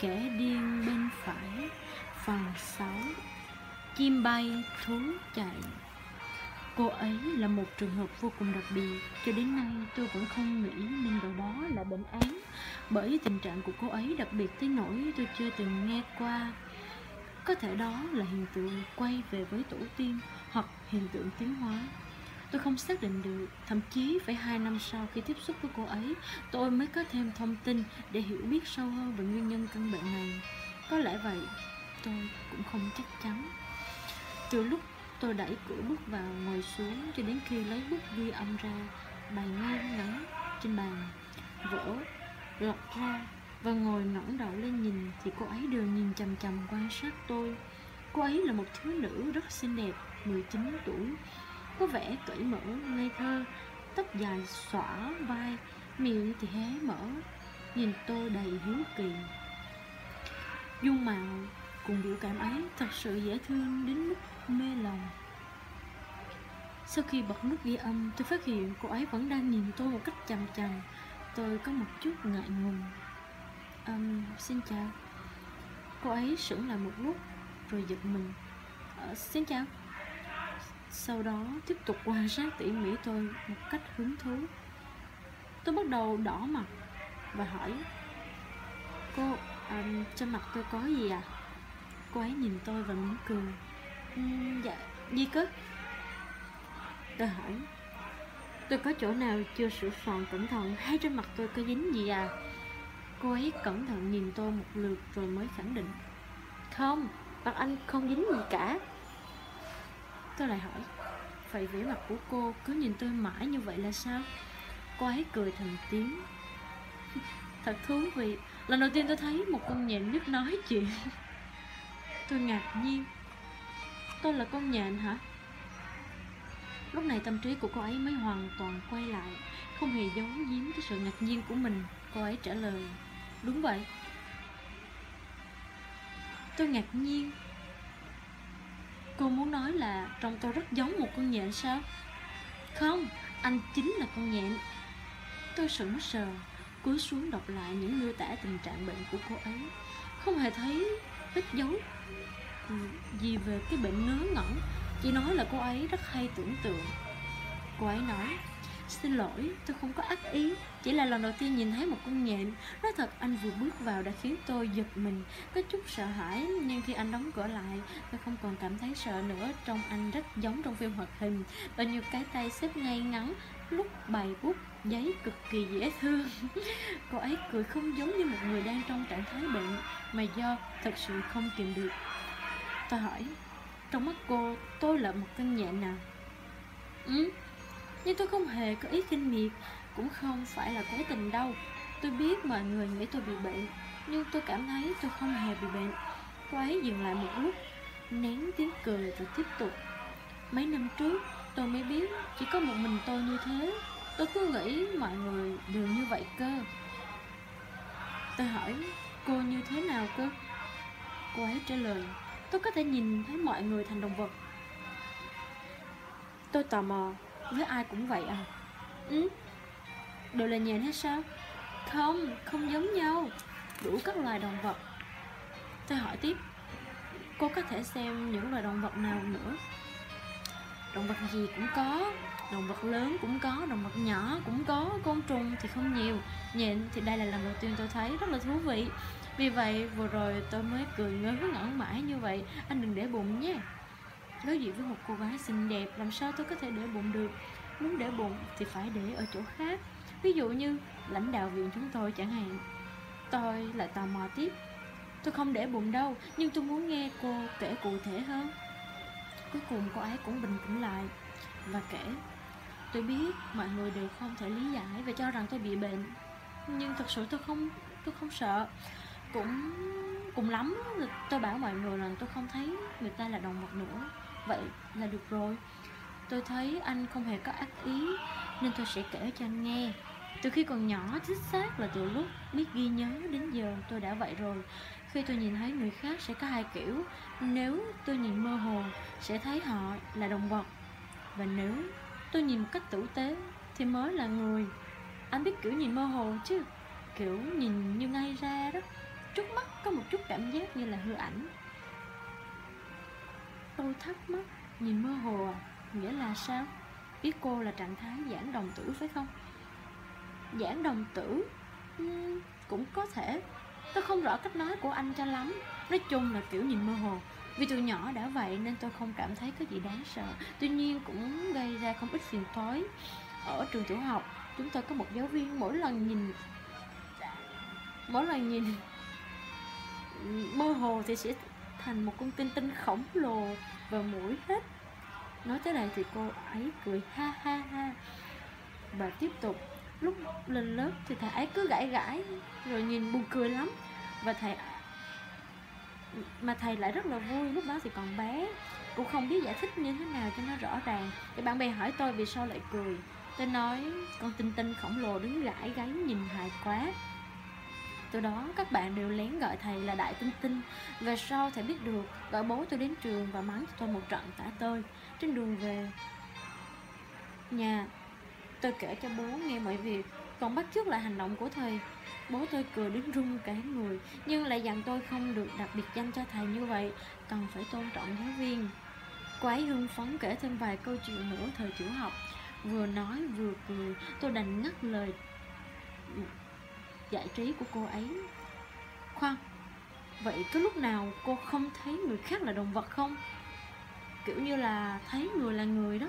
Kẻ điên bên phải Phần 6 Chim bay, thú chạy. Cô ấy là một trường hợp vô cùng đặc biệt Cho đến nay tôi vẫn không nghĩ nên điều đó là bệnh án. Bởi tình trạng của cô ấy đặc biệt tới nỗi tôi chưa từng nghe qua. Có thể đó là hiện tượng quay về với tổ tiên Hoặc hiện tượng tiến hóa. Tôi không xác định được, Thậm chí phải hai năm sau khi tiếp xúc với cô ấy, Tôi mới có thêm thông tin để hiểu biết sâu hơn về nguyên nhân căn bệnh này. Có lẽ vậy, Tôi cũng không chắc chắn. Từ lúc tôi đẩy cửa bước vào, ngồi xuống Cho đến khi lấy bút ghi âm ra, Bài ngay ngắn trên bàn Vỡ lọt ra Và ngồi ngẩng đầu lên nhìn Thì cô ấy đều nhìn chằm chằm quan sát tôi. Cô ấy là một thiếu nữ rất xinh đẹp 19 tuổi có vẻ cởi mở, ngây thơ. Tóc dài xõa vai Miệng thì hé mở. Nhìn tôi đầy hiếu kỳ. Dung mạo cùng biểu cảm ấy thật sự dễ thương đến mức mê lòng. Sau khi bật nút ghi âm Tôi phát hiện cô ấy vẫn đang nhìn tôi một cách chằm chằm. Tôi có một chút ngại ngùng. Um, Xin chào. Cô ấy sững lại một lúc Rồi giật mình. Uh, Xin chào sau đó tiếp tục quan sát tỉ mỉ tôi một cách hứng thú Tôi bắt đầu đỏ mặt và hỏi Cô, à, trên mặt tôi có gì à? Cô ấy nhìn tôi và mỉm cười uhm, Dạ, gì cơ? Tôi hỏi Tôi có chỗ nào chưa sửa soạn cẩn thận hay trên mặt tôi có dính gì à? Cô ấy cẩn thận nhìn tôi một lượt rồi mới khẳng định Không, mặt anh không dính gì cả Tôi lại hỏi, Vậy vẻ mặt của cô cứ nhìn tôi mãi như vậy là sao? Cô ấy cười thành tiếng. Thật thú vị, Lần đầu tiên tôi thấy một con nhện biết nói chuyện. Tôi ngạc nhiên. Tôi là con nhện hả? Lúc này tâm trí của cô ấy mới hoàn toàn quay lại, Không hề giấu giếm cái sự ngạc nhiên của mình. Cô ấy trả lời, Đúng vậy. Tôi ngạc nhiên. Cô muốn nói là trong tôi rất giống một con nhện sao? Không, anh chính là con nhện. Tôi sững sờ Cúi xuống đọc lại những miêu tả tình trạng bệnh của cô ấy. Không hề thấy vết dấu gì về cái bệnh ngớ ngẩn Chỉ nói là cô ấy rất hay tưởng tượng. Cô ấy nói Xin lỗi, tôi không có ác ý. Chỉ là lần đầu tiên nhìn thấy một con nhện. Nói thật, anh vừa bước vào đã khiến tôi giật mình. Có chút sợ hãi Nhưng khi anh đóng cửa lại Tôi không còn cảm thấy sợ nữa. Trong anh rất giống trong phim hoạt hình. Bao nhiêu cái tay xếp ngay ngắn Lúc bày bút giấy cực kỳ dễ thương. Cô ấy cười không giống như một người đang trong trạng thái bệnh Mà do thật sự không kìm được. Tôi hỏi Trong mắt cô tôi là một con nhện nào Ừ nhưng tôi không hề có ý kinh miệt, Cũng không phải là cố tình đâu. Tôi biết mọi người nghĩ tôi bị bệnh, Nhưng tôi cảm thấy tôi không hề bị bệnh. Cô ấy dừng lại một lúc, Nén tiếng cười rồi tiếp tục. Mấy năm trước, tôi mới biết Chỉ có một mình tôi như thế. Tôi cứ nghĩ mọi người đều như vậy cơ. Tôi hỏi, cô như thế nào cơ? Cô ấy trả lời, Tôi có thể nhìn thấy mọi người thành động vật. Tôi tò mò với ai cũng vậy à? Ừ. Đều là nhện hay sao? Không, không giống nhau. Đủ các loài động vật. Tôi hỏi tiếp. Cô có thể xem những loài động vật nào nữa? Động vật gì cũng có. Động vật lớn cũng có, động vật nhỏ cũng có. Côn trùng thì không nhiều. Nhện thì đây là lần đầu tiên tôi thấy. Rất là thú vị. Vì vậy vừa rồi tôi mới cười ngớ ngẩn mãi như vậy. Anh đừng để bụng nhé Đối diện với một cô gái xinh đẹp, Làm sao tôi có thể để bụng được? Muốn để bụng thì phải để ở chỗ khác. Ví dụ như lãnh đạo viện chúng tôi chẳng hạn. Tôi lại tò mò tiếp. Tôi không để bụng đâu, Nhưng tôi muốn nghe cô kể cụ thể hơn. Cuối cùng cô ấy cũng bình tĩnh lại Và kể. Tôi biết mọi người đều không thể lý giải Và cho rằng tôi bị bệnh, Nhưng thật sự tôi không tôi không sợ. Cũng cùng lắm, tôi bảo mọi người rằng tôi không thấy người ta là động vật nữa. Vậy là được rồi. Tôi thấy anh không hề có ác ý, Nên tôi sẽ kể cho anh nghe. Từ khi còn nhỏ chính xác là từ lúc biết ghi nhớ đến giờ tôi đã vậy rồi. Khi tôi nhìn thấy người khác sẽ có hai kiểu. Nếu tôi nhìn mơ hồ, sẽ thấy họ là động vật Và nếu tôi nhìn một cách tử tế, thì mới là người. Anh biết kiểu nhìn mơ hồ chứ? Kiểu nhìn như ngay ra đó. Trước mắt có một chút cảm giác như là hư ảnh tôi thắc mắc nhìn mơ hồ à nghĩa là sao? Biết cô là trạng thái giảng đồng tử phải không? Giảng đồng tử? Uhm, cũng có thể. Tôi không rõ cách nói của anh cho lắm. Nói chung là kiểu nhìn mơ hồ. Vì từ nhỏ đã vậy nên tôi không cảm thấy có gì đáng sợ. Tuy nhiên cũng gây ra không ít phiền toái. Ở trường tiểu học chúng tôi có một giáo viên mỗi lần nhìn mỗi lần nhìn mơ hồ thì sẽ thành một con tinh tinh khổng lồ vào mũi hết. Nói tới đây thì cô ấy cười ha ha ha. Và tiếp tục, lúc lên lớp thì thầy ấy cứ gãi gãi, rồi nhìn buồn cười lắm. Và thầy, mà thầy lại rất là vui, lúc đó thì còn bé. Cũng không biết giải thích như thế nào cho nó rõ ràng. Thì bạn bè hỏi tôi vì sao lại cười. Tôi nói, con tinh tinh khổng lồ đứng gãi gáy nhìn hài quá từ đó, các bạn đều lén gọi thầy là đại tinh tinh. Về sau, thầy biết được, gọi bố tôi đến trường và mắng tôi một trận tả tơi. Trên đường về nhà, tôi kể cho bố nghe mọi việc. Còn bắt chước lại hành động của thầy. Bố tôi cười đến run cả người, nhưng lại dặn tôi không được đặt biệt danh cho thầy như vậy. Cần phải tôn trọng giáo viên. Cô ấy hưng phấn kể thêm vài câu chuyện nữa thời tiểu học. Vừa nói vừa cười, tôi đành ngắt lời giải trí của cô ấy. Khoan vậy có lúc nào cô không thấy người khác là động vật không? Kiểu như là thấy người là người đó.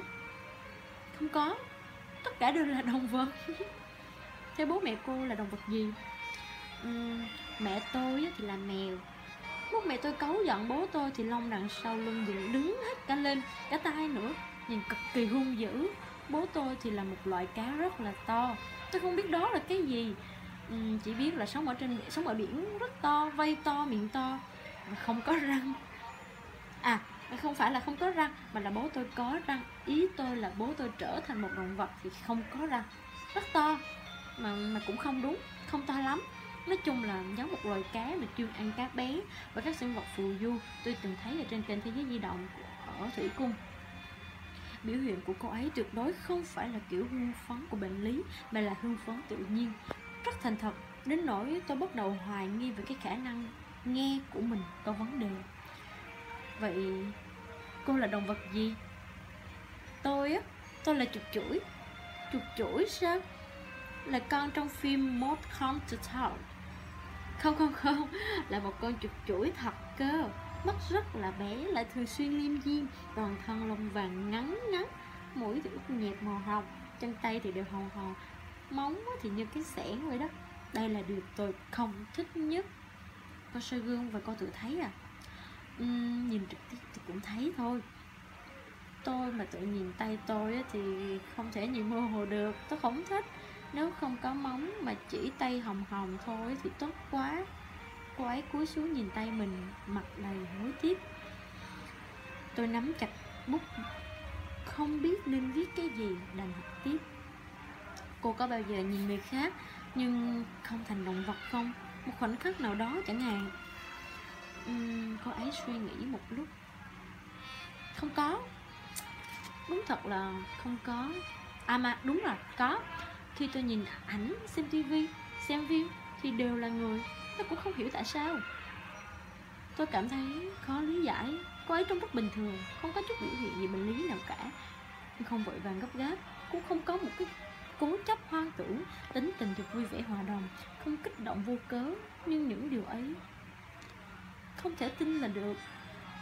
Không có tất cả đều là động vật. Theo bố mẹ cô là động vật gì? Uhm, mẹ tôi thì là mèo. Lúc mẹ tôi cấu giận bố tôi thì lông đằng sau lưng dựng đứng hết cả lên cả tay nữa. Nhìn cực kỳ hung dữ. Bố tôi thì là một loại cá rất là to. Tôi không biết đó là cái gì. Ừ, chỉ biết là sống ở trên, sống ở biển rất to, vây to, miệng to, mà không có răng. À không phải là không có răng, mà là bố tôi có răng. Ý tôi là bố tôi trở thành một động vật thì không có răng. Rất to, mà mà cũng không đúng, không to lắm. Nói chung là giống một loài cá mà chuyên ăn cá bé và các sinh vật phù du. Tôi từng thấy ở trên kênh thế giới di động ở thủy cung. Biểu hiện của cô ấy tuyệt đối không phải là kiểu hưng phấn của bệnh lý, mà là hưng phấn tự nhiên rất thành thật, đến nỗi tôi bắt đầu hoài nghi về cái khả năng nghe của mình có vấn đề. Vậy cô là động vật gì? Tôi á, tôi là chuột chuỗi. Chuột chuỗi sao? Là con trong phim Mod Come to Town không không không, là một con chuột chuỗi thật cơ. Mắt rất là bé, lại thường xuyên liêm diêm, toàn thân lông vàng ngắn ngắn, mũi thì ướt nhẹp màu hồng, chân tay thì đều hồng hồng móng thì như cái xẻng vậy đó. Đây là điều tôi không thích nhất. Con soi gương và cô tự thấy à. Uhm, nhìn trực tiếp thì cũng thấy thôi. Tôi mà tự nhìn tay tôi thì không thể nhìn mơ hồ được. Tôi không thích. Nếu không có móng mà chỉ tay hồng hồng thôi thì tốt quá. Cô ấy cúi xuống nhìn tay mình mặt đầy hối tiếc. Tôi nắm chặt bút. Không biết nên viết cái gì đành học tiếp cô có bao giờ nhìn người khác nhưng không thành động vật không? Một khoảnh khắc nào đó chẳng hạn. Uhm, cô ấy suy nghĩ một lúc. Không có. Đúng thật là không có. À mà đúng là có. Khi tôi nhìn ảnh xem tivi xem phim thì đều là người. Tôi cũng không hiểu tại sao. Tôi cảm thấy khó lý giải. Cô ấy trông rất bình thường không có chút biểu hiện gì bệnh lý nào cả. Không vội vàng gấp gáp cũng không có một cái cố chấp hoang tưởng tính tình được vui vẻ hòa đồng không kích động vô cớ nhưng những điều ấy không thể tin là được.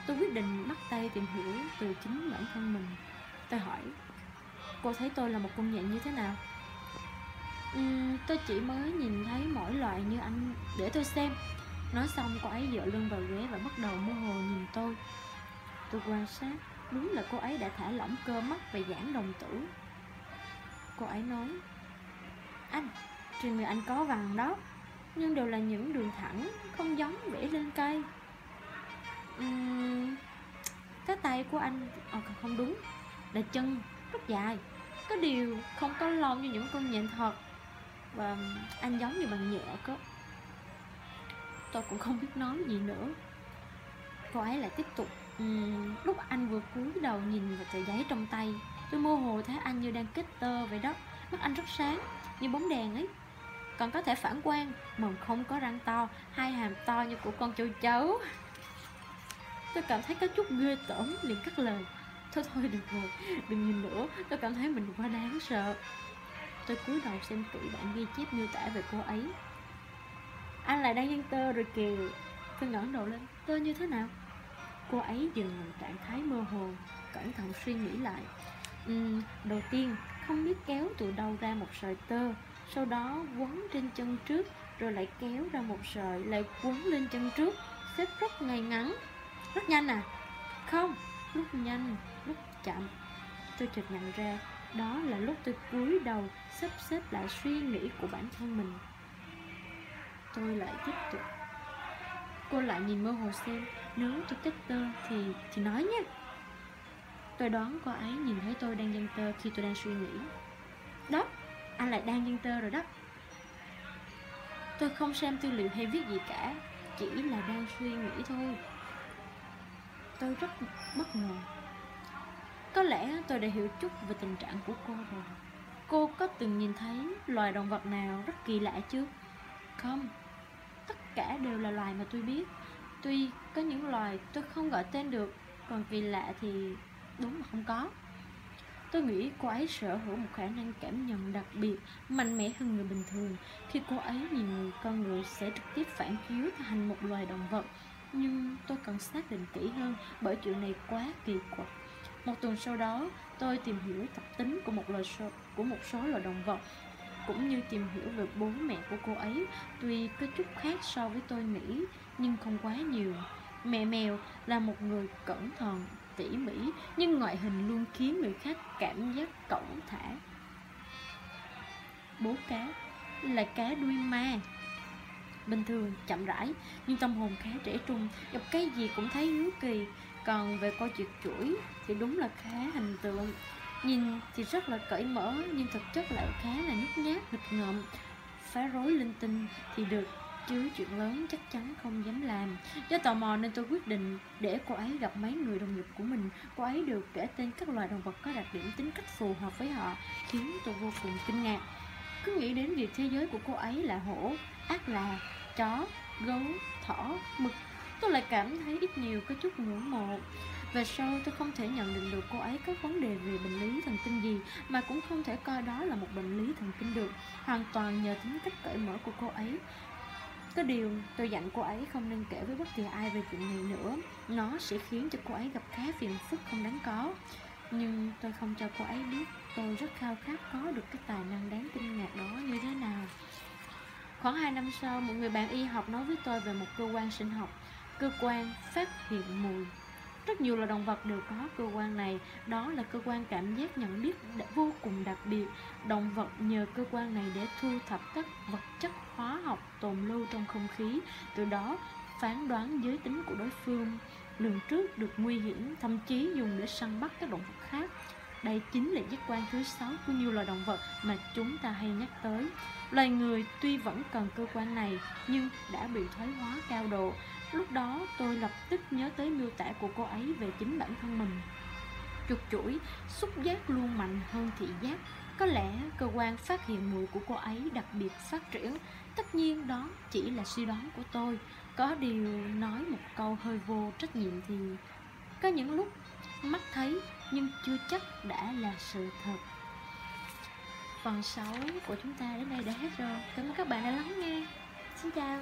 Tôi quyết định bắt tay tìm hiểu từ chính bản thân mình. Tôi hỏi cô thấy tôi là một công nhận như thế nào? Uhm, tôi chỉ mới nhìn thấy mỗi loại như anh để tôi xem. Nói xong cô ấy dựa lưng vào ghế và bắt đầu mơ hồ nhìn tôi. Tôi quan sát đúng là cô ấy đã thả lỏng cơ mắt và giãn đồng tử cô ấy nói anh trên người anh có vàng đó nhưng đều là những đường thẳng không giống vẽ lên cây. Uhm, cái tay của anh à, không đúng là chân rất dài có điều không có lon như những con nhện thật và anh giống như bằng nhựa cơ. Tôi cũng không biết nói gì nữa. Cô ấy lại tiếp tục uhm, lúc anh vừa cúi đầu nhìn vào tờ giấy trong tay tôi mơ hồ thấy anh như đang kết tơ vậy đó. Mắt anh rất sáng, như bóng đèn ấy. Còn có thể phản quang mồm không có răng to, hai hàm to như của con châu chấu. Tôi cảm thấy có chút ghê tởm, liền cắt lời. Thôi thôi được rồi đừng nhìn nữa, tôi cảm thấy mình quá đáng sợ. Tôi cúi đầu xem kỹ bản ghi chép miêu tả về cô ấy. Anh lại đang nhân tơ rồi kìa. Tôi ngẩng đầu lên, tơ như thế nào? Cô ấy dừng trạng thái mơ hồ, cẩn thận suy nghĩ lại uhm, đầu tiên không biết kéo từ đâu ra một sợi tơ sau đó quấn trên chân trước rồi lại kéo ra một sợi lại quấn lên chân trước. Xếp rất ngay ngắn. Rất nhanh à? Không lúc nhanh lúc chậm. Tôi chợt nhận ra đó là lúc tôi cúi đầu sắp xếp lại suy nghĩ của bản thân mình. Tôi lại tiếp tục. Cô lại nhìn mơ hồ xem nếu tôi cách tơ thì thì nói nhé tôi đoán cô ấy nhìn thấy tôi đang dân tơ khi tôi đang suy nghĩ. Đó, anh lại đang dân tơ rồi đó. Tôi không xem tư liệu hay viết gì cả, chỉ là đang suy nghĩ thôi. Tôi rất bất ngờ. Có lẽ tôi đã hiểu chút về tình trạng của cô rồi. Cô có từng nhìn thấy loài động vật nào rất kỳ lạ chưa? Không. Tất cả đều là loài mà tôi biết. Tuy có những loài tôi không gọi tên được, Còn kỳ lạ thì đúng là không có. Tôi nghĩ cô ấy sở hữu một khả năng cảm nhận đặc biệt, mạnh mẽ hơn người bình thường. Khi cô ấy nhìn người con người sẽ trực tiếp phản chiếu thành một loài động vật. Nhưng tôi cần xác định kỹ hơn bởi chuyện này quá kỳ quặc. Một tuần sau đó, tôi tìm hiểu tập tính của một loài số, của một số loài động vật cũng như tìm hiểu về bố mẹ của cô ấy. Tuy có chút khác so với tôi nghĩ nhưng không quá nhiều mẹ mèo là một người cẩn thận tỉ mỉ nhưng ngoại hình luôn khiến người khác cảm giác cổng thả. Bố cá là cá đuôi ma. Bình thường chậm rãi nhưng tâm hồn khá trẻ trung gặp cái gì cũng thấy hiếu kỳ. Còn về coi chuyện chuỗi thì đúng là khá hình tượng. Nhìn thì rất là cởi mở nhưng thực chất lại khá là nhút nhát, nghịch ngợm. Phá rối linh tinh thì được chứ chuyện lớn chắc chắn không dám làm. Do tò mò nên tôi quyết định để cô ấy gặp mấy người đồng nghiệp của mình. Cô ấy được kể tên các loài động vật có đặc điểm tính cách phù hợp với họ Khiến tôi vô cùng kinh ngạc. Cứ nghĩ đến việc thế giới của cô ấy là hổ, ác là, chó, gấu, thỏ, mực Tôi lại cảm thấy ít nhiều có chút ngưỡng mộ. Về sau tôi không thể nhận định được cô ấy có vấn đề về bệnh lý thần kinh gì Mà cũng không thể coi đó là một bệnh lý thần kinh được. Hoàn toàn nhờ tính cách cởi mở của cô ấy có điều tôi dặn cô ấy không nên kể với bất kỳ ai về chuyện này nữa. Nó sẽ khiến cho cô ấy gặp khá phiền phức không đáng có. Nhưng tôi không cho cô ấy biết tôi rất khao khát có được cái tài năng đáng kinh ngạc đó như thế nào. Khoảng 2 năm sau, một người bạn y học nói với tôi về một cơ quan sinh học Cơ quan phát hiện mùi. Rất nhiều loài động vật đều có cơ quan này, đó là cơ quan cảm giác nhận biết vô cùng đặc biệt. Động vật nhờ cơ quan này để thu thập các vật chất hóa học tồn lưu trong không khí, từ đó phán đoán giới tính của đối phương, lường trước được nguy hiểm, thậm chí dùng để săn bắt các động vật khác. Đây chính là giác quan thứ sáu của nhiều loài động vật mà chúng ta hay nhắc tới. Loài người tuy vẫn cần cơ quan này nhưng đã bị thoái hóa cao độ. Lúc đó tôi lập tức nhớ tới miêu tả của cô ấy về chính bản thân mình Chuột chuỗi, xúc giác luôn mạnh hơn thị giác. Có lẽ cơ quan phát hiện mùi của cô ấy đặc biệt phát triển. Tất nhiên đó chỉ là suy đoán của tôi. Có điều nói một câu hơi vô trách nhiệm thì Có những lúc mắt thấy nhưng chưa chắc đã là sự thật. Phần 6 của chúng ta đến đây đã hết rồi. Cảm ơn các bạn đã lắng nghe. Xin chào.